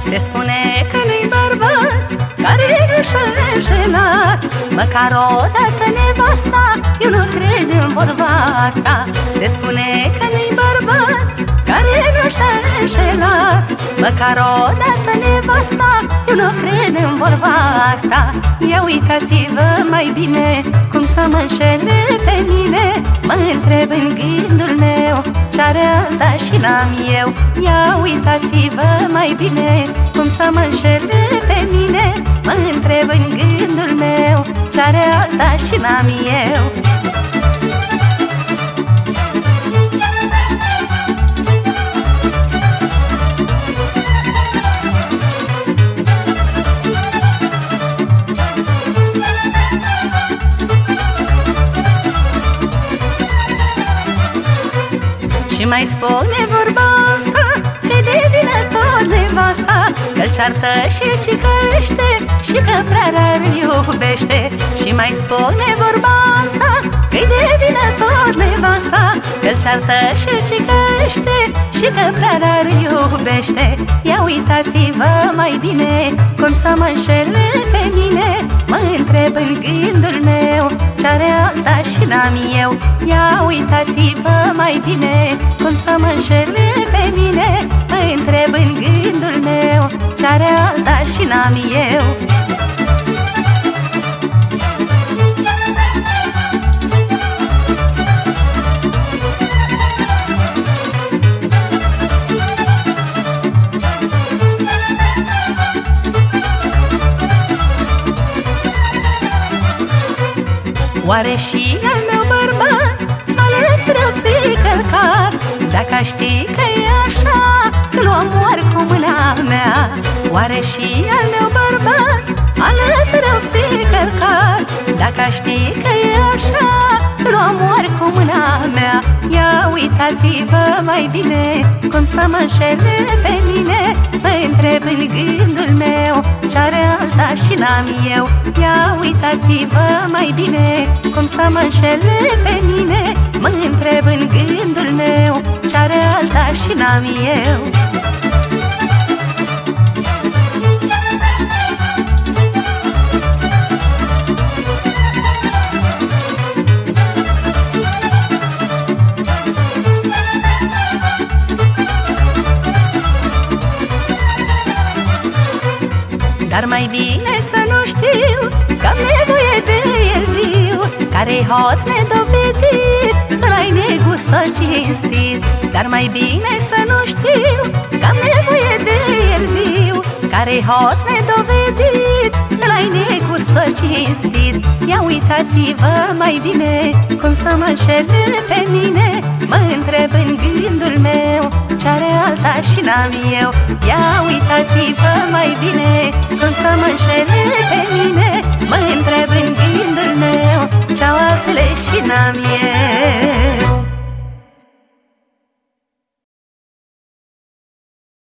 Se spune că nu-i bărbat care nu-și-a înșelat Măcar o dată nevasta, eu nu cred în vorba asta. Se spune că nu-i bărbat care nu-și-a înșelat Măcar o dată nevasta, eu nu cred în vorba asta. Ia uitați-vă mai bine cum să mă înșele pe mine. Mă întreb în gândul meu ce-are alta și n-am eu. Ia uitați-vă mai bine cum să mă înșele pe mine. Mă întreb în gândul meu ce-are alta și n-am eu Și mai spune vorba asta Că de vine tot nevasta Că-l ceartă și îl cicălește Și că prea rar îl iubește. Și mai spune vorba asta Că-i de vine tot nevasta Că-l ceartă și îl cicălește Și că prea rar îl iubește. Ia uitați-vă mai bine Cum să mă înșele pe mine Mă întreb în gândul meu Ce-are alta și n-am eu Ia uitați-vă mai bine Cum să mă înșele pe mine. Mă întreb în gândul meu Ce-are alta și n-am eu Oare și al meu bărbat Ale vreau fi călcat? Dacă aș ști că e așa Îl omoar cu mâna mea. Oare și al meu bărbat Ale vreau fi călcat? Dacă aș ști că e așa uitați-vă mai bine Cum să mă înșele pe mine. Mă întreb în gândul meu Ce-are alta și n-am eu. Ia uitați-vă mai bine Cum să mă înșele pe mine. Mă întreb în gândul meu Ce-are alta și n-am eu Dar mai bine să nu știu Că am nevoie de el viu Care-i hoț nedovedit Ăla-i negustor cinstit. Dar mai bine să nu știu Că am nevoie de el viu Care-i hoț nedovedit Ăla-i negustor cinstit. Ia uitați-vă mai bine Cum să mă înșele pe mine Mă întreb în gândul meu Ce-are alta și n-am eu. Ia uitați-vă mai bine Cum să mă înșele pe mine. Mă întreb în gândul meu Ce-au altele și n-am eu